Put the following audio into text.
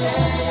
Yeah.